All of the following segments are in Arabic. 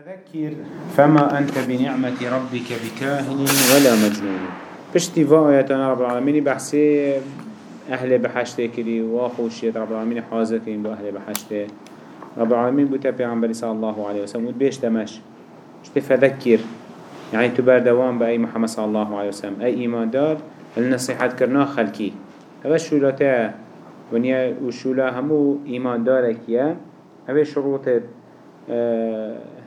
فذكر فما أنت بنعمة ربك بكاهن ولا مجنون. بشتي فايتنا رب العالمين بحسي أهل بحشته كري واخوشيت رب العالمين حاضر بأهل بحشته رب العالمين بوتا پیغمبر صلى الله عليه وسلم ود بيش دمش. شتي فذكر يعني تبار دوام بأي محمد صلى الله عليه وسلم. أي إيمان دار النصيحات كرنا خلقي هذا شولاتا ونيا وشولا همو إيمان دارك يا هذا شروط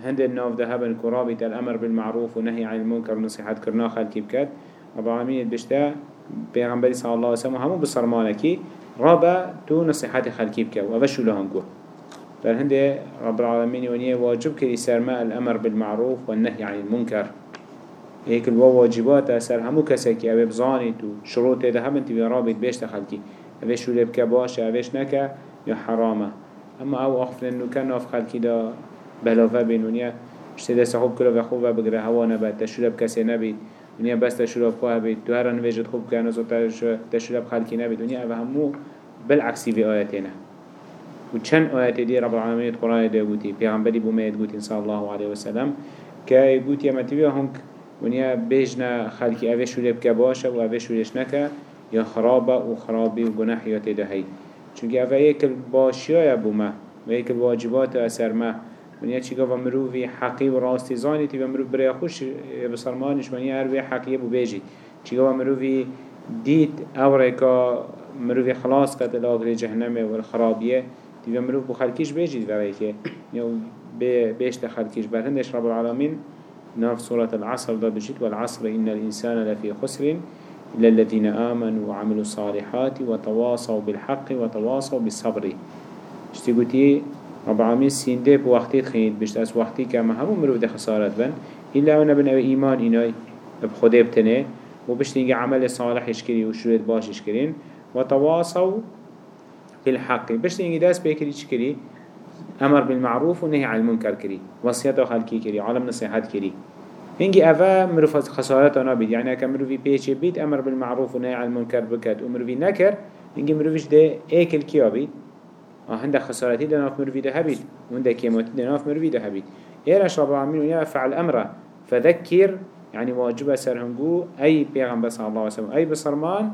هند الناف ذهبن كرابة الأمر بالمعروف ونهي عن المنكر ونصيحات كرنا خلقي بكات رب العالمين بشتا پیغمبری صلی الله علیه وسلم همو بسرمانکی رابا تو نصیحت خلقی بکه و وشو لهنگو در هنده رب العالمين ونية واجب كري سرماء الأمر بالمعروف والنهي عن المنكر. هيك الوا واجبات أسر همو كسكي أبي بزاني تو شروط ده هم انتبه رابط بيش تخلقي أبي شو لبك باشا أبيش نكا يا حرامة. أما أو أخفن إنه كان ناف خلقي ده بلافه بينونيا اشتدا سحوب كلا بخوبه بقرا هوا نبات تشرب كسي نبي ونیا بس تشرب خواه بید تو هر نویجت خوب کنه زو تشرب خلقی نبید ونیا اوه همو بالعکسی في آياتنا وچن آيات دي رب العالمين القرآن ده قوتي پیغمبری بومید قوتي صلى الله عليه وسلم که قوتي اما تبيه هنك ونیا بيجنا خلقی اوه شوله بکه باشه و اوه شولش نکه یا خرابه و خرابی و گناحیات ده هی چونکه اوه یک باشیای بومه و یک واجبات اثر ما ونیا چیکا و مروفی حقی و راستی زانی تی و مروف برای خوش بسرمانش ونیا هر وی حقیه بو بیجی چیکا و مروفی دید أو ریکا مروفی خلاص کت الاغر جهنمه و الخرابیه تی و مروف بو خلکیش بیجید و ریکه یا بیشت خلکیش برهندش رب العالمین ناف سورة العصر ده بجيت والعصر إن الإنسان لفي خسر إلا الذين آمنوا وعملوا الصالحات وتواصوا بالحق وتواصوا بالصبر اشتي قلتي رب العالمين سينده بوقتي تخيد بشت. از وقتي كما همو مروف ده خسارت بن. إلا أنا بن أو إيمان إناي بخده بتنه وبشت نيجي عمل صالح يشكري وشريط باش يشكرين وتواصوا بالحق. بشت نيجي داس بيكري يشكري أمر بالمعروف ونهي عن المنكر كري وصيته خلقي كري عالم نصيحات كري هنجي أفا مروف خسارت أنا بيد يعني كم مروفي بيش بيت أمر بالمعروف ونهي عن المنكر بكت ومروفي نكر هنجي مروفيش ده ايكل كيا بيد هنده خسارتي دناف مروفي ده هبيت وهنده كيموتي دناف مروفي ده هبيت إيرش رب العالمين ونيا فعل أمره فذكر يعني واجب سرهنجو أي بيغمبر صلى الله عليه وسلم أي بصرمان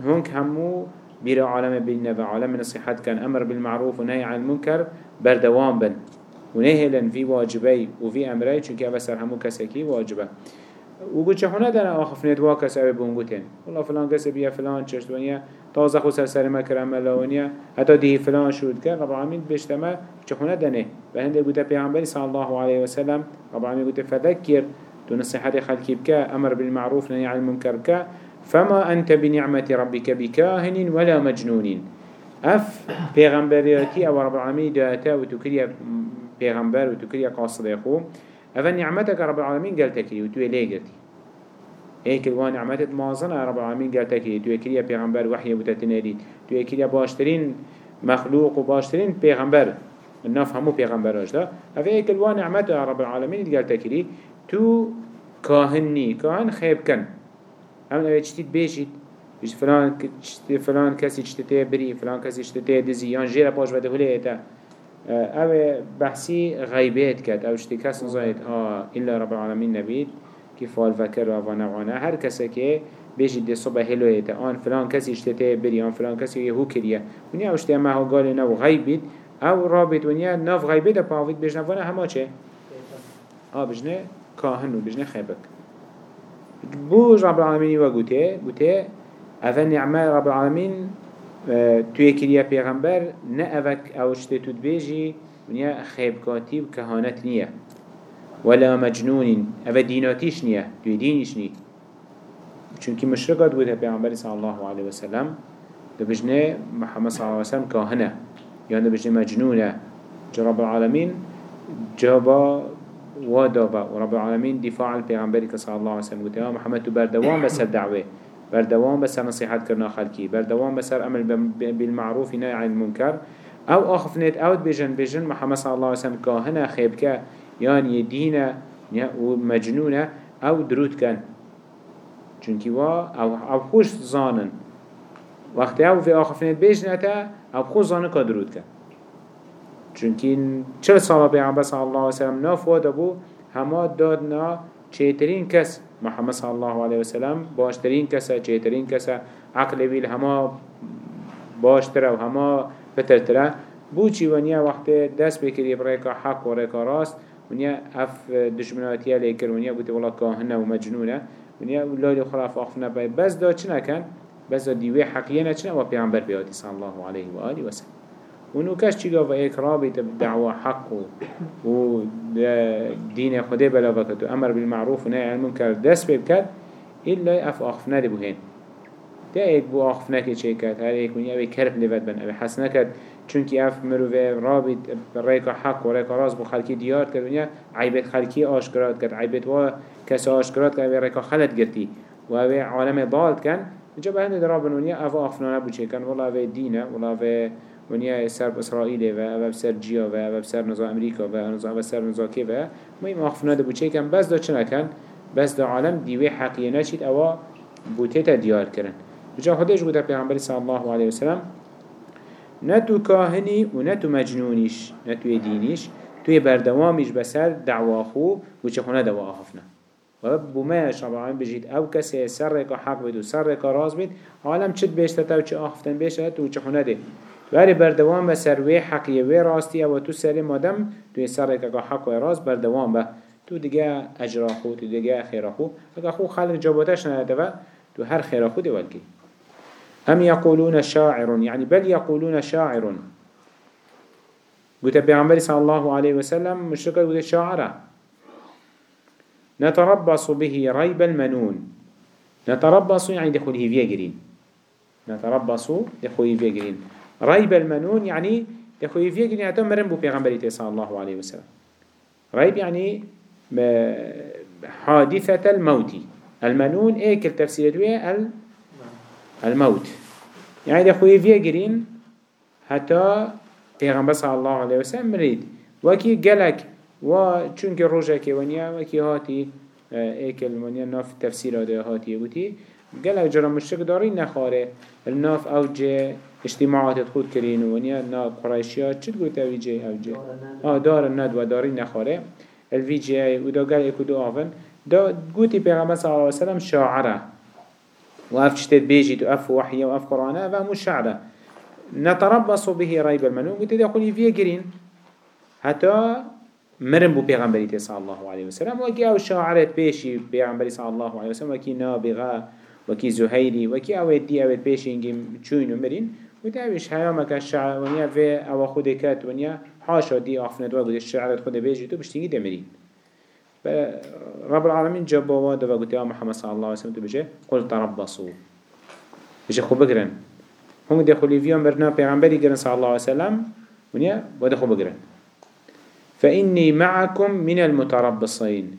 هنك همو بيرا عالم بالنبع عالم النصيحات كان أمر بالمعروف ونهي عن المنكر بردوام بن. ونهلن في واجبي وفي أمري چونك أبا سرهمو كسكي واجبه. وقلت هنا دانا آخفنت واكس أبي بونغوتين والله فلان كسب يا فلان چشت ونيا تازه خو سر ما کرم ملاونیا حتی دی فلان شود کرد رب العالمین بشتما چخونه دنه. و هنده گوته پیغمبری صلی الله علیه وسلم رب العالمین گوته فذکر. تو نصیحت خلقی بکا أمر بالمعروف نهی عن المنکر کا فما انت بنعمة ربك بكاهن ولا مجنون اف پیغمبریاتی أو رب العالمین داتا و تو کریا پیغمبر و تو کریا قاصد اخو اف نعمتك رب العالمین قلتكي و تو ليه هيك الوان نعمتت مازنة رب العالمين قال تكي تو يكريا پیغمبر وحي بتتنادي تو يكريا باشترين مخلوق وباشترين پیغمبر الناف همو پیغمبر ده هفه هيك الوان نعمت رب العالمين قال تكري تو كاهني كاهن خيب كن. هم چتيت بيشيت. بيش فلان فلان كسي چتته بري فلان كسي چتته دزي يان جيرا باش بده هلي اتا اوه بحثي غيبات كت أو چتي كس نزايد ها إلا رب العالمين نبيت كفال فكر و نوعانه هر کسی که بیشی دی صبح هلویت آن فلان کسی اشتته بری آن فلان کسی یهو کریه. ونیا اشته ما هو قال نو غیبید. أو رابط ونیا ناف غیبید پاوید. بجنه وأنا همه چه؟ آه بجنه کاهن و بجنه خیبک. بو رب العالمین و گوته گوته اول نعمه رب العالمین آه، توی کریه پیغمبر نه اوک أو اشته تود بیجی ونیا خیبکاتی و کهانت نیه. ولا مجنون أفا ديناتيش نية دوي دينيش نية چونكي مشرقات بودها بيعنبري صلى الله عليه وسلم دبجنه محمد صلى الله عليه وسلم كاهنة يعني دبجنه مجنونة. رب العالمين جابا ودابا ورب العالمين دفاع البيغمبري صلى الله عليه وسلم قلت محمد بردوان بس الدعوة بردوان بس نصيحات كرنا خلقي بردوان بس أمل بالمعروف نهي عن المنكر أو أخفنت أو بجن بجن محمد صلى الله عليه وسلم كاهنة خيبك يعني دينا ومجنونة أو درود كان چونكي وا أو أو خوش زانن. وقت أو في آخر فنت بيجنتا أو خوش زانن كدرود كان چونکین چل سال الله علیه وسلم نافواد بو هما دادنا چهترین کس محمد صلی الله علیه وسلم باشترین کسه چهترین کسه. عقل بیل هما باشتره و هما بترتره بو چی ونیا وقت دست بکری بريكا حق و ریکا راست. ونیا اف دشمناتیه لیکر ونیا بوتی ولا کاهنه و مجنونه. ونیا لالی خلاف آخفنا بای بس دا چنه کن بس دا دیوه حقیه نچنه و پیغمبر بیاتی صلی الله علیه و آله و سلم. ونو کش چیگا و ایک رابط دعوة حق و دین خدا بلا أمر بالمعروف و نهی المنکر. دست بکرد إلا اف آخفنا دی بوهین. ده ایک بو که چه کرد؟ هر ایک ونیا اوی کرب لیود بن. اوی حسنه کرد چونکی اف مروه رابط ریکا حق و ریکا راز بو خلکی دیار کرد ونیا عیبت خلکی آشکرات کرد. عیبت و کس آشکرات کرد. اوی ریکا خلط گرتی. و اوی عالم ضالت کن. جا به هنده درابن اف آخفنا نبو چه کن؟ والله اوی دینه والله ونیا سر اسرائیل و و سر جیا و و سر نزاع امریکا و نزاع و سر نزاع کی و ما این معاف نده بچه کم؟ بس دا چنا کن بس دا عالم دیوی حقیه نشید. اوا بوته تا دیار کرن. بجا خودش گوته پیغمبر صلی الله علیه و نه تو کاهنی و نه تو مجنونیش نه توی دینیش توی بردوامیش بسر دعوا خو بوچه خونه دوا آخفنه و بما شبعان بجید. او کسی سر حق بید و سر راز بید. عالم چت بیشتر تا و چه آخفتن بیشتر تو چه خونه ده. ولی بردوام به سر وی حقیه وی راستی و تو سر مادم توی سر رکا حق و راز بردوام به تو دیگه اجرا خو تو دیگه خیر خو اگه خو خلق جاباتش نده و تو هر خیر خو دی ولکی أم يقولون شاعر يعني بل يقولون شاعر قلت بيعنبري صلى الله عليه وسلم مشركة قلت شاعرة نتربص به ريب المنون نتربص يعني دخول هيفيا جرين نتربص دخول هيفيا جرين ريب المنون يعني دخول هيفيا جرين حتى مرن بو بيعنبري صلى الله عليه وسلم. ريب يعني حادثة الموت. المنون إيه كل تفسير الموت. يعني ده خوي فيه جرين حتى پیغمبر صلى الله عليه وسلم مريد. وكي قلق و چونك روجه كي ونيا وكي هاتي ايكل ونيا ناف هذا هاتي وتي قلق جرى مشرك دارين نخاره الناف اوجه اجتماعات تخود كرين ونيا نا قريشيات چد قلت اوي جي اوجه آه دار الند و دارين نخاره الفي جي اي ودا قل اكو دو آفن دا قوتي پیغمبر صلى الله عليه وسلم شاعره وأف شتت بيجيت وأف وحيه وأف قرآنه وأمو الشعره نتربص به ريب المنون قلت دي أقول فيه جرين حتى مرن بو پیغمبری صلى الله عليه وسلم وكي أو شاعرت بيشي پیغمبری صلى الله عليه وسلم وكي نابغة وكي زهيري وكي أو دي أو بيشي انجم چوين ومرين وتي اوش هيامك الشعر ونيا في أو خود كات ونيا حاشا دي افند وقت الشعرت خود بيجي تو بشتيجي دمرين رب العالمين جاب واد وقلت يا محمد صلى الله عليه وسلم تبجي قل تربصوا. بجي خو بقرن. هم دي خلي فيهم برنا پیغمبري قرن صلى الله عليه وسلم ونيا وده خو بقرن. فإني معكم من المتربصين.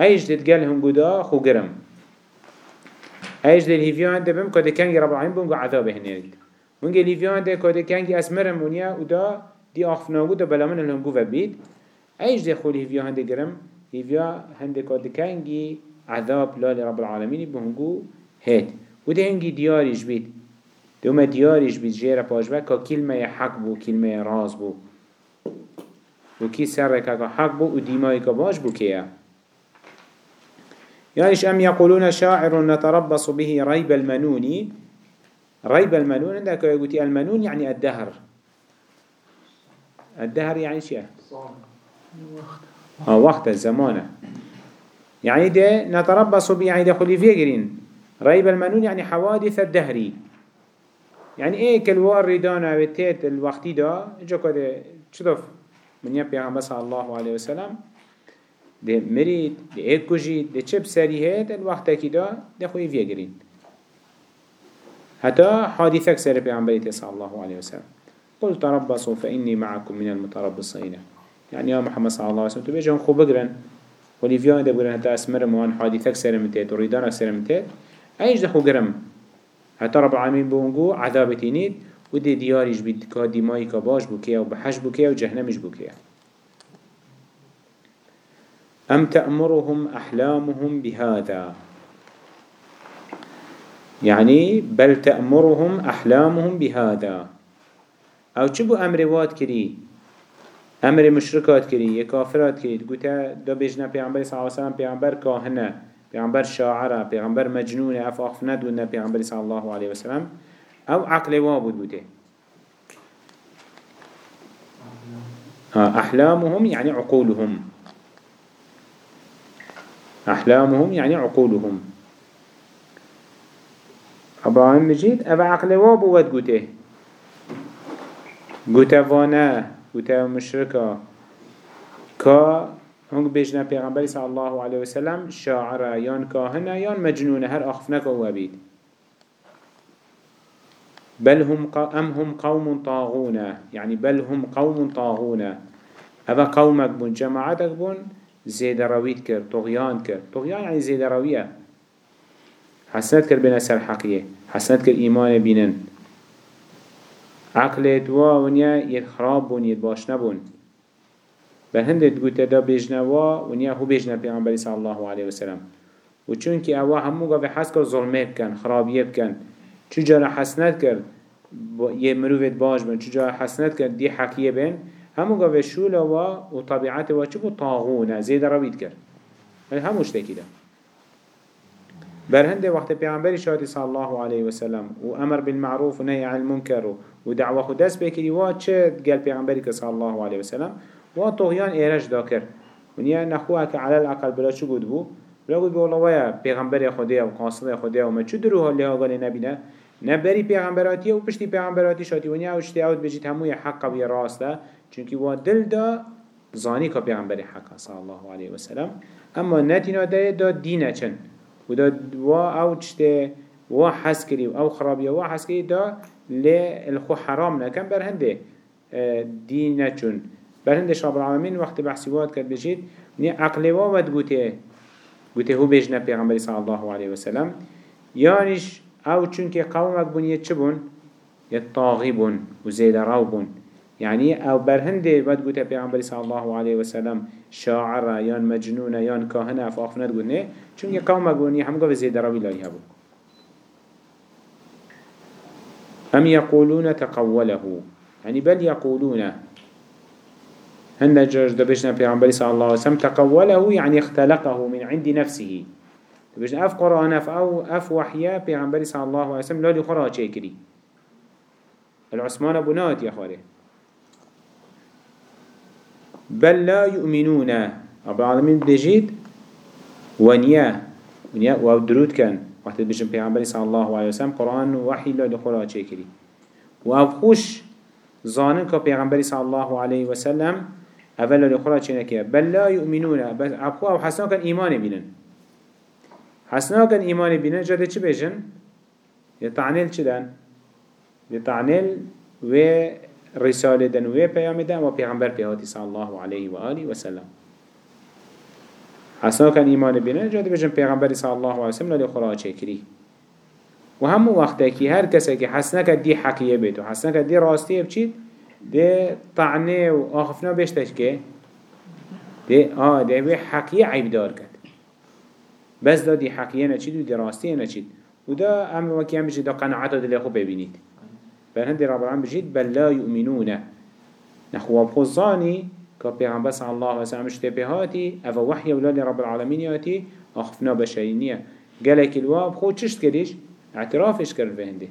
أيش تتقال هم قدا خو قرم أيش دي الهيفيو عند بهم؟ كده كان رب العالمين بهم عذاب هنالك ونجي الهيفيو عند كده كان أسمرم ونيا ودا دي أخفنا ودا بلا من لهم قوة بيد. أيش دي خو الهيفيو عند قرم هيفيا هندك ودكانجي عذاب لا لرب العالمين بهنجو هيد. وده هنجي دياريش بيت دوما دياريش بيت جيرا باجبا كا كلمة حق بو كلمة راز بو. وكي سرك حق بو وديماي كا باش بو كيا؟ يعني أم يقولون شاعر نتربص به ريب المنون؟ ريب المنون عندك يقول المنون يعني الدهر. الدهر يعني شيء؟ ها وقت الزمانة. يعني ده نتربص به يعني ده خلي فيقرين ريب المنون يعني حوادث الدهري يعني إيه كالوار ردانا وتيت الوقتي ده جو كده شدف من يبقى عم بس الله عليه وسلم. ده مريد ده إيه كجيد ده چه بسريهات الوقت كده ده خوي فيقرين حتى حادثك سر بيعنبريت صلى الله عليه وسلم. قل تربصوا فإني معكم من المتربصين. يعني يا محمد صلى الله عليه وسلم تبيجي هم خوب بقرن وليفيان ده بقرن حتى اسمر موان حادثك سرمتت وريدانك سرمتت إيش خو قرم حتى رب العالمين بونجو عذاب تينيد ودي دياريش بيد كا ديماي كباش بوكيا وبحش بوكيا وجهنمش بوكيا أم تأمرهم أحلامهم بهذا؟ يعني بل تأمرهم أحلامهم بهذا. أو تشبو أمر واد كري أمر مشركات كري يكافرات كري قوتا دو بيجنا پیغمبر صلى الله عليه وسلم پیغمبر كاهنه پیغمبر شاعره پیغمبر مجنونه اف اخفنا دونه پیغمبر صلى الله عليه وسلم. أو عقل وابد بوده أحلامهم يعني عقولهم. أحلامهم يعني عقولهم. أبراهيم مجيد أبا عقل وابو ود قوته وأنا قوته مشركة كا هنگ بيجنا پیغمبر صلى الله عليه وسلم شاعر يان كاهنة يان مجنونة هر أخفنك هو بيد بل هم أم هم قوم طاغون يعني بل هم قوم طاغون. هذا قومك بون جماعتك بون زيد رويت كر طغيان كر طغيان يعني زيد روية حسنت كر بنا سر حقية حسنت كر إيمان بينن عقلت ونيا يتخراب بون يتباش نبون. بل هنده تقول تدا بيجنا وا ونيا هو بيجنا بيغنبري صلى الله عليه وسلم وچونك اوا همو قوي حس كر ظلمه بكن خرابيه بكن چجارا حسنت کرد؟ یه مروفت باش بن. چجارا حسنت کرد؟ دی حقیه بین همو گوه شولا و و طبیعت و چه بو طاغونه. زید روید کرد. هموش تکیده برهنده وقت پیغمبری شادی صلی الله علیه وسلم و أمر بالمعروف و نهی عن المنکر و دعوه خود دست بکری و چه گل پیغمبری که صلی الله علیه وسلم و طغیان ایرش دا کرد. و نیا نخواه که علی الاقل بلا چو گود بو؟ بلا گود بو الله ویا پیغمبر خدا و قاصد خدا و ما چو دروها لها گالی نبینه؟ نبری پیغمبراتی و پشتی پیغمبراتی شاتی و نیا اوشتی اوت بجید هموی حق و راسته چونکی و دل دا زانی که پیغمبر حق صلی الله علیه وسلم اما نتینا دا دا دینه چن. و دا و اوچته و حس کری و أو خرابی و حس کری دا لی الخو حرام نکن بر هنده آه، دینه چون. بر هنده شاب العالمین وقت بحثی واد کرد بجید. نی عقل و ود گوته گوته هو بجنه پیغمبر صلی الله علیه وسلم یانش أو چونك قومك بون يتش بون يطاغي بون وزيد راو بون يعني أو برهنده بد قوتا پیغمبر صلى الله عليه وسلم شاعر يان مجنون يان كاهنة فاخفنات قلنه چونك قومك بون يحمقه بزيد راوي لا يهبون أم يقولون تقوله؟ يعني بل يقولون. هن جرج دبشنا پیغمبر صلى الله عليه وسلم تقوله يعني اختلقه من عند نفسه. بجن أف قرآن أف أو أف وحيا پیغمبر صلى الله عليه وسلم لا لخرا چه كري العثمان بنات يا خاري بل لا يؤمنون رب العالمين بجيد ونيا ونيا و درود كان وقت بجن پیغمبر صلى الله عليه وسلم قرآن وحي لا لخرا چه كري و اف خوش ظانن که پیغمبر صلى الله عليه وسلم اول لخرا چه نكيه بل لا يؤمنون بس ابخو أو حسنا كان ايمان بينن حسنا كان إيمان بينا جادة چه بيجن؟ يطعنيل چه دن؟ يطعنيل و رسالة دن و پیام دن و پیغمبر پیهاتی صلى الله عليه وآله وسلم حسنا كان إيمان بينا جادة بيجن پیغمبر صلى الله عليه وسلم لدي خلاه چه كري و همو وقتا که هر کسی که حسنا که دی حقیه بید و حسنا که دی راستیه بچید ده طعنه و آخفنا بشتش که ده آه ده حقیه عیب دار کرد بس دا دي حقية نچید و دي راستية نچید. و دا ام وكي هم بجید دا قناعت دل خو ببینید. بل هندي رب العالمين بجید بل لا يؤمنون نخوا بخصاني که پیغمبر صلی الله علیه و سلم اشتباهاتی أو وحی أولاد رب العالمین یاتی آخفنا بشرینیه گلک الواب خود چشت کردیش؟ اعترافش کرد به هنده.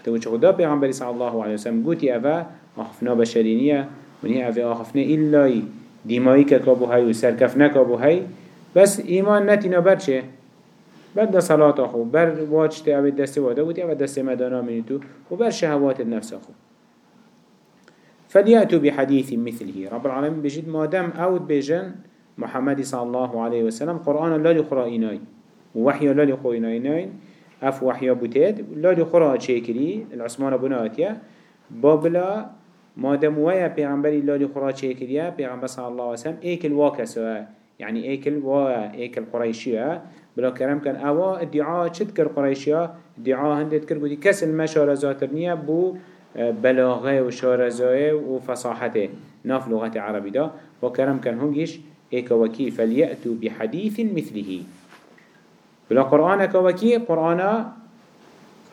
حتی وچه خدا پیغمبر صلی الله علیه و سلم گوتی أو آخفنا بشرینیه ونی أو اخفنا ایلای. دیمایی که کابو های و سرکف نکابو های بس ایمان نتینا بر چه؟ بر ده صلاة خو بر واجت أو دست واده بودی أو دست مدانا منی تو. و بر شهوات النفس خو فليأتوا بحديث مثله. رب العالمين بجد مادام أود بجن محمد صلى الله عليه وسلم قرآن لا لخرائناي ووحي لا لخرائناي أف وحي بوتيد لا لخراء شاكري العثمان بناتيا بابلا مادام ويا پیغمبری لا لخراء شاكريا پیغمبر صلى الله عليه وسلم ايك الواقع سواء يعني إيكل و إيكل قريشية. بلا كرم كان اوا ادعاء چد كر قريشية؟ ادعاء هندت كر بودي كس المشارة زاترنية بو آه، بلاغة و شارزائه و فصاحته. ناف لغة عربي دا. وكرم كان هنجيش إيكا وكي فليأتوا بحديث مثله. بلا قرآن كوكي قرآن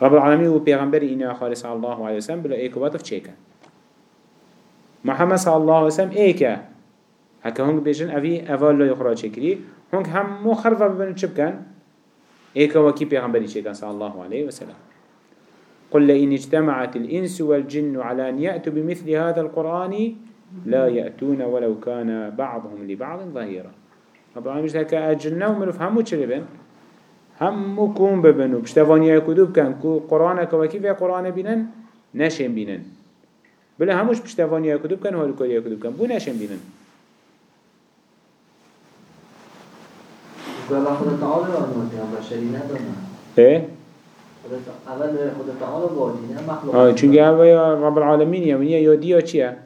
رب العالمين و پیغمبر إنا خالص الله عليه وسلم بلا إيكا واتف چيكا؟ محمد صلى الله عليه وسلم إيكا. هكا هنگ بيجن اوي اوال لا يخرج شكري هنگ هم مو خرفا ببنو چه بكن ايكا وكي پیغمبري چه صلى الله عليه وسلم قل لئن اجتمعت الإنس والجن على أن يأتوا بمثل هذا القرآن لا يأتون ولو كان بعضهم لبعض ظهيرا العالمين مش هكا الجنة ومروف همو چلبن همو كون ببنو بشتفانيا كدوب كان كو قرآن كوكيف قرآن بينن نشن بينن بلا هموش بشتفانيا كدوب كان هو الكوريا كدوب كان بو نشن بينن قال خدا تعالى رحمة الله بشري إيه اول خدا تعالى واجينا مخلوق آه چونکه اول رب العالمين يا ونيا يا ديا چيا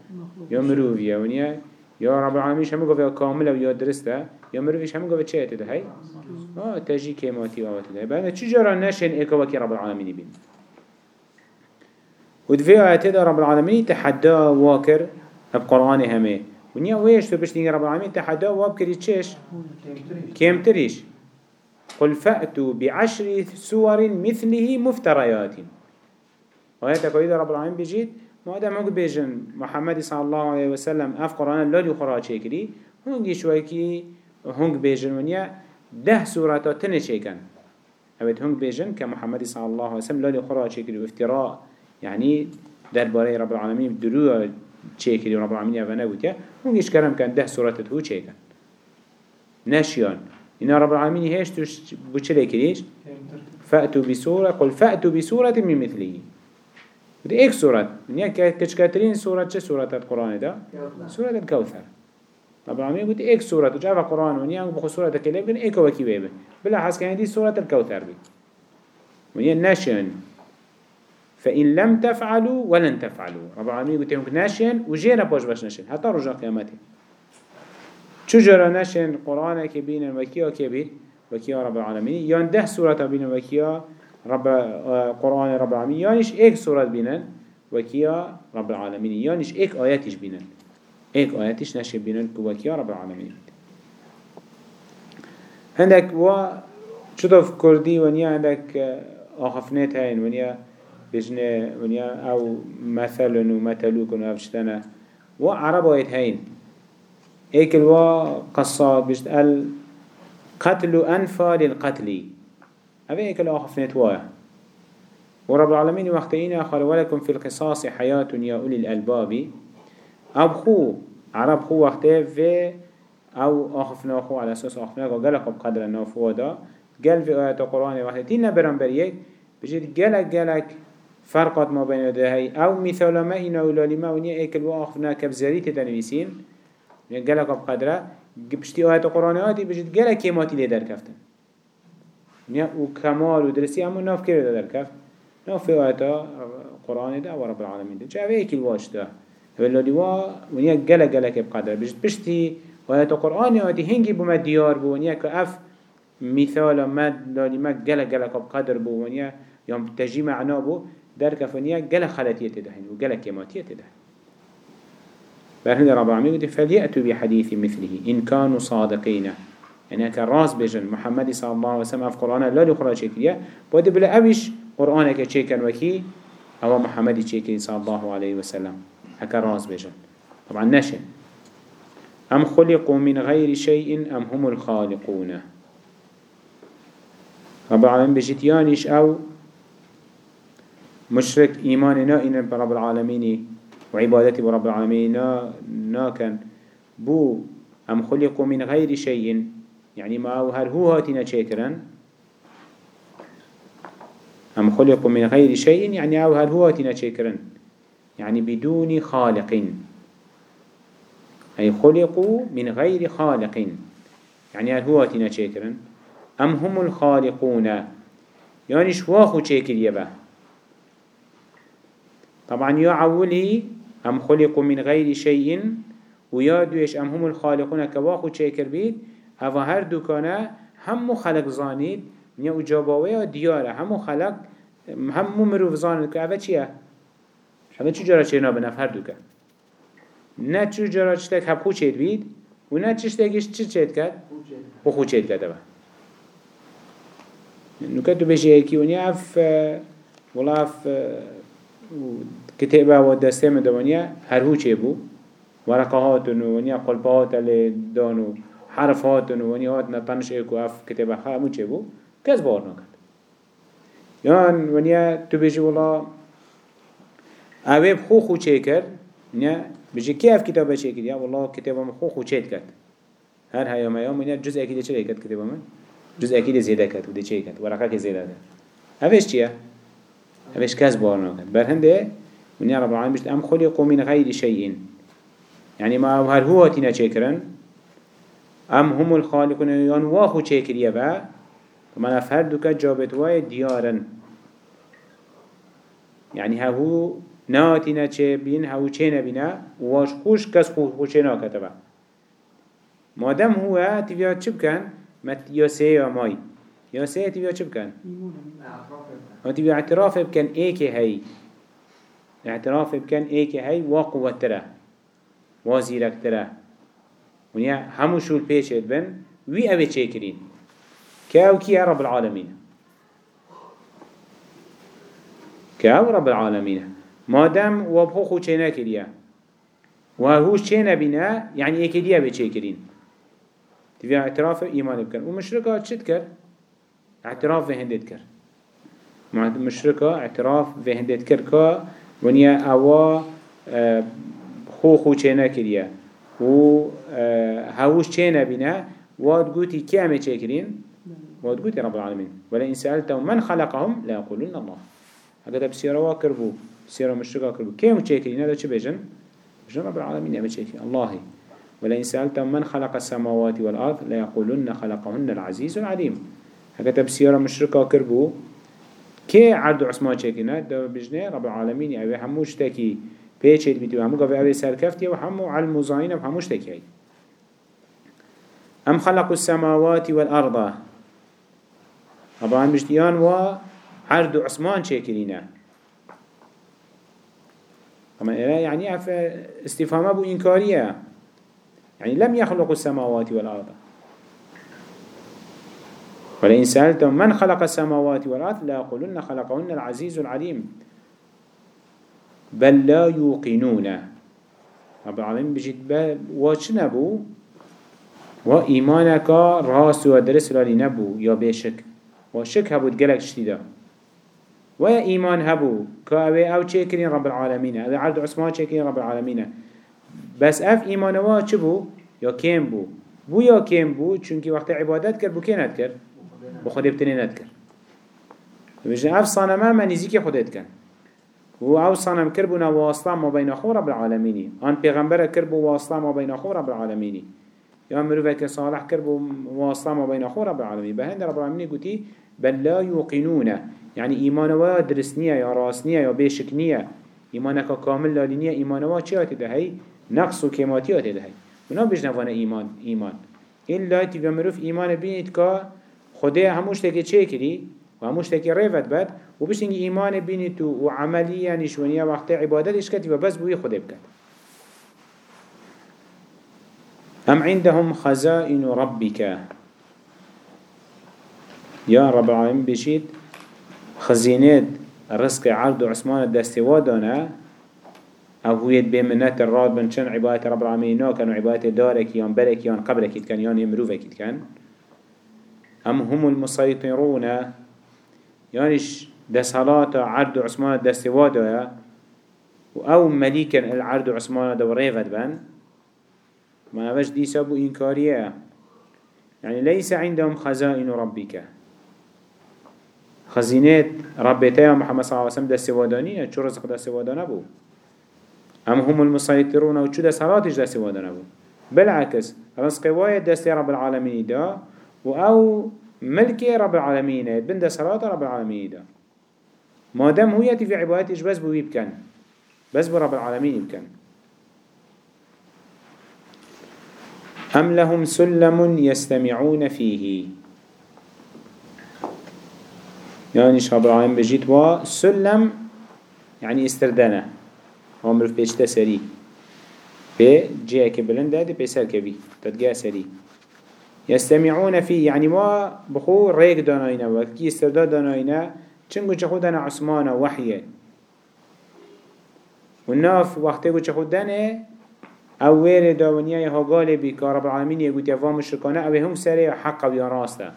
يا مروف يا ونيا يا رب العالمين همه گفت کامل و یا درسته؟ یا مروفش همه گفت چه ده هی؟ آه تجی کماتی و آوات ده بعد چی جرا نشن اکا وکی رب العالمين بین؟ ودفع آيات ده رب العالمين تحدى واكر بقرآن همه. ونيا ويش تو بشتين رب العالمين تحدى وابكري تشيش كيم تريش قل فأتوا بعشر سور مثله مفتريات وآيات كويدة رب العالمين بجيت ما دام هنگ بيجن محمد صلى الله عليه وسلم اف قرآن لا يخرا چكري هنگي شوي كي هنگ بيجن ونيا ده سورة تنه چكن هبت هنگ بيجن كمحمد صلى الله عليه وسلم لا يخرا چكري وافتراء يعني درباره رب العالمين درو چكري رب العالمين يفنه بوتيا هنگيش كرم كان ده سورة تهو چكن نشيان إن رب العالمين هيش توش بوچه كريش فأتوا بسورة قل فأتوا بسورة من مثله. وده ايك سورة يعني كتشكاترين سورة چه سورة القرآن ده سورة الكوثر رب العالمين قلت ايك سورة وجاء القرآن ونيا بخو سورة كلاب بن ايك وكي بيبه بلا حس كان دي سورة الكوثر بي ونيا ناشن فإن لم تفعلوا ولن تفعلوا. رب العالمين قلت يمكن ناشن وجينا باش باش ناشن. حتى رجع قيامته چجرا نشن قرآن وکیا که بید وکیا رب العالمین یان ده سورت بین وکیا رب قرآن رب العالمین یانش ایک سورت بینن وکیا رب العالمین یانش ایک آیتش بینن ایک آیتش نشه بینن که وکیا رب العالمین هندك و شطف كردي ونيا عندك آخفنات هين ونيا بجنة ونيا أو مثل ومثلوك ونفشتنا وعرب آيات هين ايك الوا قصاد ال قتل أنفى للقتل هذا ايك الوا خفنت وايا ورب العالمين وقتين آخر ولكم في القصاص حياة يا أولي الألباب. أبخو عرب خو وقته في أو أخفنا خو على أساس أخفنا قالكم قدر النافو دا قال في آيات القرآن وقته تين بريك بجد قالك قالك فرقات ما بين هاي أو مثال ما إنا أولي ما ونيا ايك الوا أخفنا كبزاري تدنويسين أب قدرة بشتي آيات القرآن آتي بجد جلك كيماتي لي در كفتن وكمال ودرسي همو ناف كيرو در كفت ناف آيات القرآن ده ورب العالمين ده جاء ايكي الواج ده هبلا دوا ونيا جلك جلك بقدرة بجد بشتي آيات القرآن آتي هنجي بما ديار بو ونيا كأف مثال ما لالي ما جلك جلك بقدر بو ونيا يوم تجي معنا بو در كفنيا جلك خلاتية ده وجلك كيماتية ده فهند رب العالمين قلت فليأتوا بحديث مثله إن كانوا صادقين. يعني هكا راس بجن محمد صلى الله عليه وسلم في قرآن لا لقرآن شكريا بود بلا أبيش قرآنك شكر وكي أو محمد شكري صلى الله عليه وسلم. هكا راس بجن طبعا نشن أم خلقوا من غير شيء أم هم الخالقون؟ رب العالمين بجتيانيش أو مشرك إيماننا إن رب العالمين وعبادتي برب العالمين نا, نا كان. بو هم خلقوا من غير شيء؟ يعني ما هو هل هو هاتنا شاكرا هم خلقوا من غير شيء؟ يعني أو هل هو هاتنا شاكرا يعني بدون خالق. أي خلقوا من غير خالق. يعني هل هو هاتنا شاكرا أم هم الخالقون؟ يعني شواخو شاكر يبا طبعا يعوله هم خلقوا من غير شيء ويادوش أم هم الخالقون كواخو تشيكر بيت هوا هر دوكانا همو خلق زانيد نيا اجاباوه ديارة همو خلق همو مروف زانيد اوه چیه؟ همه چو جارا چه نابنف هر دوكا نه چو جارا چتك هب خو چید بید و نه چشتكش چه چید کرد؟ خو خو کرد اوه نوكتو بيشي ايكي ونيا اف والله اف كتابه و دسته من دوانيا هر هو چه بو ورقهاتن ونیا قلبات اللي دانو حرفاتن ونیا هات نطنش ايكو اف كتابه خامو چه بو كز بار نكت يان ونیا تو بيجي والله اوه خو خو چه کر نیا بيجي كيف كتابه چه کر يا والله كتابه خو خو چه کر هر هيا ما يوم ونیا جزء أكيد چه کر كتابه من جزء أكيد زيادة كر وده چه کر ورقه که زيادة كر اوهش چيه هبش كاس بار نکرد بر هنده ونیا رب بشت ام خلقو من غير شيء يعني یعنی ما او هو هاتینا چه أم ام هم الخالقون يان واخو چه کریه و من افهر واي جابتوای يعني یعنی ها هو ناتنا چه بین هاو چه نبینا واش خوش کس خوش چه ناکتبه مادم هو تیویا چی بکن؟ مت یا سه یا مایی ماي يا سي تبيا چه بكن تبيا اعتراف بكن ايكي هاي. اعتراف بكن ايكي هاي وقوة تره وازيرك ترى. ونيا همو شول بيشت بن وي اوه چه کرين كاو كي رب العالمين؟ كاو رب العالمين. مادام وابخو خو چه نكريا وهوش چه نبينا يعني ايكي ديا بچه کرين تبي اعتراف ايمان بكن ومشركة چت كر؟ اعتراف في هندت كر. مشركة اعتراف في هندت كر كا ونيا أوا آه خو خو چه نکریه و هاوش چه نبینه واد گوتی که همه چه کرین واد گوتی رب العالمين. ولا إن سألتهم من خلقهم لا يقولون الله. هذا بسيرة واكربو بسيرة مشرقة كربو. كيف چه کرین هذا چه بجن بجن رب العالمين همه چه کرین الله. ولا إن سألتهم من خلق السماوات والأرض لا يقولون خلقهن العزيز العليم. هكذا بسيرة مشرقة كربو كي عرض عثمان کرینه ده بجنه رب العالمين يعني هموش تاكي پیچید بیتو همو گفت اوی سرکفتی و همو علم و زاین و هموش تکی أم خلق السماوات والأرض؟ طبعا و عرض عثمان شاكرين طبعا يعني أف استفهام أبو إنكارية. يعني لم يخلق السماوات والأرض. ولئن سألتم من خلق السماوات والأرض لا يقولن خلقهن العزيز العليم. بل لا يوقنون. رب العالمين بجد واش نبو و إيمانك راس و درس لالي نبو يا بشك وشك هبو تقلق شتيدا و إيمان هبو كأوي أو تشكرين رب العالمين أو عرض عثمان تشكرين رب العالمين بس أف إيمان وا چبو يا كيم بو؟ بو يا كيم بو؟ چونكي وقت عبادت كر بو كي ندكر خده بتني ندكر بجن أف صانما ما نزيكي خودت كن و آو صنم کربونا واسطه ما بین خو رب العالمینی. آن پیغمبر کربو واسطه ما بین خو رب العالمینی. یا مروفه که صالح کربو واسطه ما بین خو رب العالمینی. به هند رب العالمینی گوتی بل لا يوقنون يعني إيمان وا درسنية يا راسنية يا بيشكنية إيمانك كامل لالينية إيمان وا چيات دهي نقص و كماتيات دهي ونا بجنفان إيمان إيمان إلا تبمروف إيمان بينت كا خده هموش تكي چه كري و هموش تکی ریفت بد و بش اینگه ایمان بینی تو و عملی نشونیه وقت عبادتش کتی و بس بوی خوده بکد ام عندهم خزائن ربك يا رب العالمين بشيد خزينات رزق عرض عثمان دستوادانا أو هويت بمنات الراد من چن عبادة رب العالمين نو كانوا عبادة دارك يان بلك يان قبلك كان يان يمروفك كان أم هم المسيطرون؟ يانش دسالات عرض عثمان دستواده يا أو مليكا العرض عثمان دو ريفت بان ما نفش دي سابو إنكارية يعني ليس عندهم خزائن ربك خزينات ربتا محمد صلى الله عليه وسلم دستوادانية شو رزق دستوادان بو أم هم المسيطرون وشو دسالاتش دستوادان بو بالعكس رزق وايد دست رب العالمين دا و أو ملك رب العالمين بند صلاة رب العالمين. ده ما دام هو يأتي في عبادتش بس بو يبكن. بس برب العالمين يبكن. أم لهم سلم يستمعون فيه؟ يعني رب العالمين بجيت وا سلم يعني استردانة عمر في بيشتا سري. بي جيه بيسر كبي تدقى سري. يستمعون فيه يعني ما بخو ريك داناينا وكي استرداد داناينا چنگو چخو دانا عثمانا وحيه والناف وقته چخو دانه أو وير داونيا يها قال بك رب العالمين يقول يفا مشركانا أو هم سري حق ويا راستا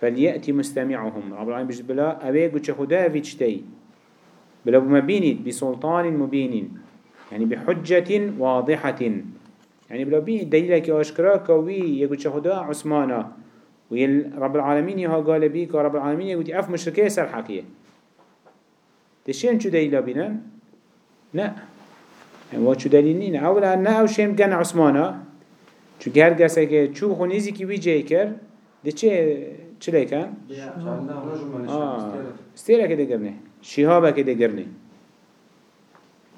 فليأتي مستمعهم. رب العالمين بجد بلا اوه قد خدا في تشتي بلا بما بينيت بسلطان مبين يعني بحجة واضحة. يعني بلا بين دليلك أشكرا كوي يقول خدا عثمانا. رب العالمين يها قال بيك رب العالمين يقول أف مشركي سر حقية تشين شو دليل بينا؟ لا و چو دلیل نینه اولا نه أو شیم گن عثمانا. چو هر کسی که چو خونیزی که وی جای کر ده چه چه لیکن؟ استیره که دگرنه. شهابه که دگرنه.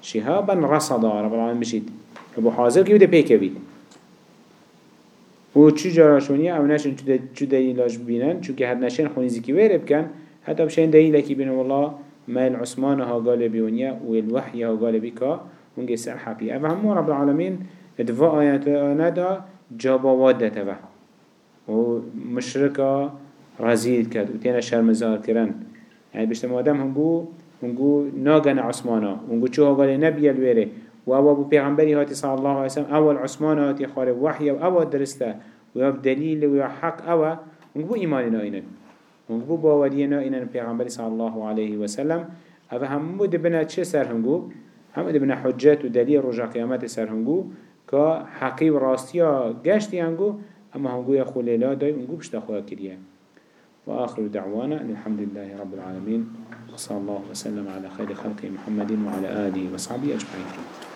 شهابا رصدا رب العالمين بشید. ابو حاضر که بده پیکه بید و چو جاراشونیه أو نشن چو دلیلاش بینن چو که هر نشن خونیزی که ویره بکن حتی بشین دلیل که بینن والله؟ ما العثمان ها قال بيونيا والوحي ها قال بيكا ونجي سر حبي أفا همو رب العالمين ادفاء آيات آنادا جابا وادة تبا ومشركة رزيد كد وتينا شرمزار كرن يعني بشتم آدم هنگو هنگو ناغن عثمانا هنگو چوها قال نبي الويري و أو أبو پیغمبری هاتی صلی الله علیه وسلم اول عثمان هاتی خارب وحی و اول درسته. و أو دلیل و حق أو هنگو ایمان نائنن. هنگو باوری نائنن پیغمبری صلی الله علیه وسلم. أو همو دبنا چه سر هنگو؟ هم ده بنا حجات و دلیل رجع قیامت سر هنگو. که حقی و راستیا گشتی هنگو أما هنگو یا خولیلا دای هنگو بشتا خواه کریه وآخر دعوانا الحمد لله رب العالمين. وصلى الله وسلم على خير خلق محمد وعلى آله وصحبه أجمعين.